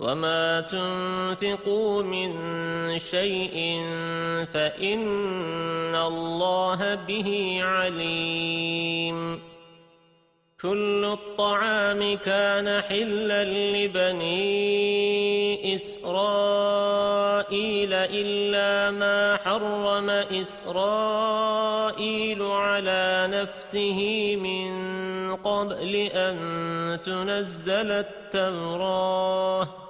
وما تنفقوا من شيء فإن الله به عليم كل الطعام كان حلا لبني إسرائيل إلا ما حرم إسرائيل على نفسه من قبل أن تنزل التوراه